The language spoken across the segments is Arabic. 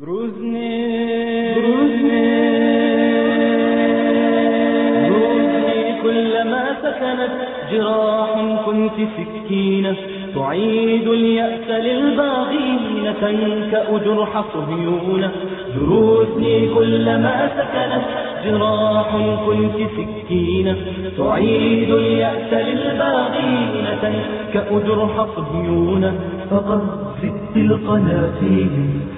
Gruzny. كلما سكنت جراح كنت سكينة تعيد اليأس للباغين تنكأ جرح صهيونة جروزني كلما سكنت جراح كنت سكينة تعيد اليأس للباغين تنكأ جرح صهيونة فقد زدت القناتين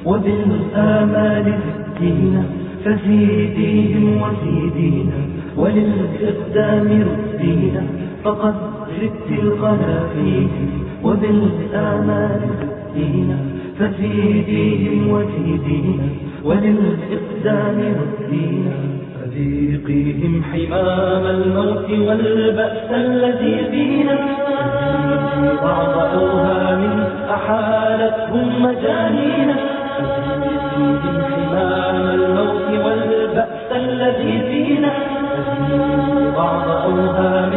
وبالآمال زدينا فزيديهم وزيدينا وللإقدام ردينا. فقد زدت القناتين وبالآمال زدينا فزيديهم وزيدينا وللإقدام ردينا. فذيقيهم حمام الموت والبأس الذي فينا بعض أوهام أحالتهم مجانينا. فذيقيهم حمام الموت والبأس الذي فينا بعض أوهام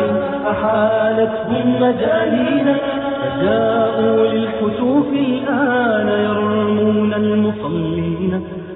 أحالتهم مجانينا. فجاءوا للحتوف الآن المصلين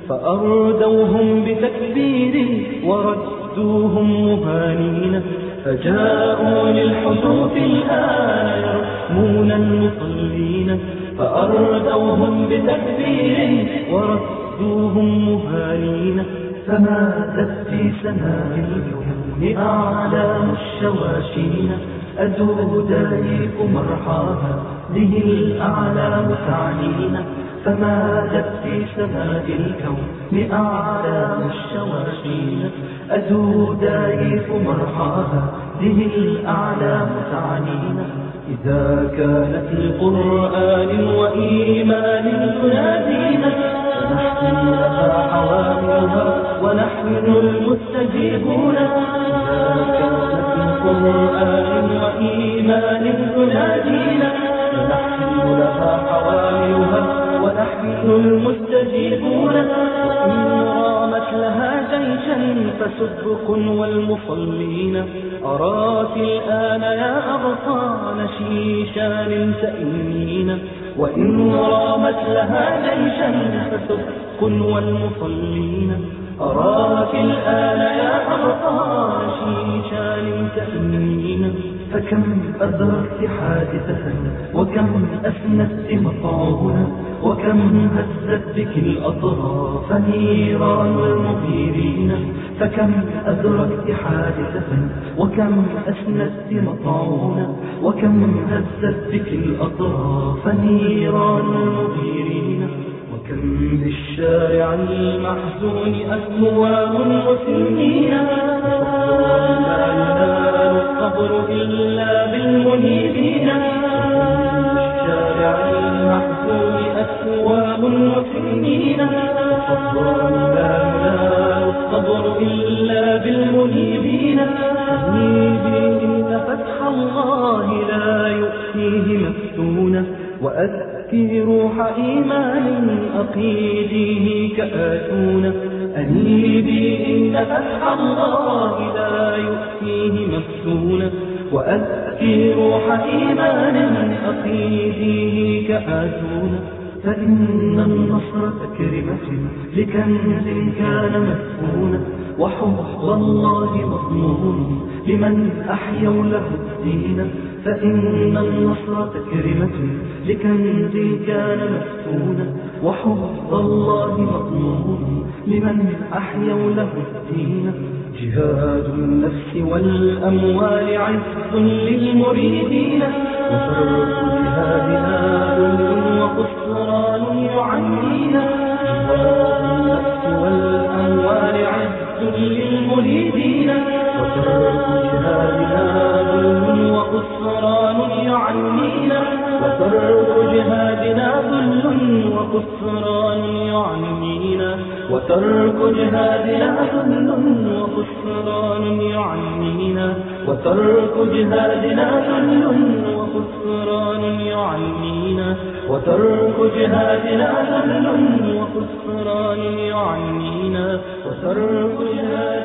فأردوهم بتكبير وردوهم مهانين فجاءوا للحدوث الآن يرمون المصلين فأردوهم بتكبير وردوهم مهانين فماتت في سماء الكون أعلام الشواشين أدودايك مرحاها به الأعلام تعنينا فمادت في سماء الكون أعلام الشواشين أدودايك مرحاها به الأعلام تعنينا إذا كانت لقرآن وإيمان تنادينا لها حواملها ونحن المستجيبون. إذا لقرآن وإيمان تنادينا لها حواملها ونحن المستجيبون. فسبق والمصلين. أراك الآن يا أغصان شيشان تأنين. وإن رامت لها جيشا فسبق والمصلين. أراك الآن يا أغصان شيشان تأنين. فكم أدركت حادثة وكم أسندت مطاونا وكم هزت بك الأطراف نيران المغيرين فكم أدركت حادثة وكم أسندت مطاونا وكم هزت بك الأطراف نيران المغيرين وكم بالشارع المحزون أكواب وسنين أكواب وسنين إلا بالمنيبين. منيبين فتح الله لا يؤتيه مفتونا وأذكي روح إيمان أقيديه كآتون. أنيبي إن فتح الله لا يؤتيه مفتونا وأذكي روح إيمان أقيديه كآتون. فإن النصر تكرمة لكنز كان مدفونا وحب الله مضمون لمن أحيوا له الدين. فإن النصر تكرمة لكنز كان مدفونا وحب الله مضمون لمن أحيوا له الدين. جهاد النفس والأموال عز للمريدين. وفرق جهادنا للمريدين يعنينا. وترك جهادنا ذل وخسران يعنينا. وترك جهادنا ذل وخسران يعنينا. وترك جهادنا ذل وخسران يعنينا. وترك جهادنا ذل وخسران يعنينا. جهادنا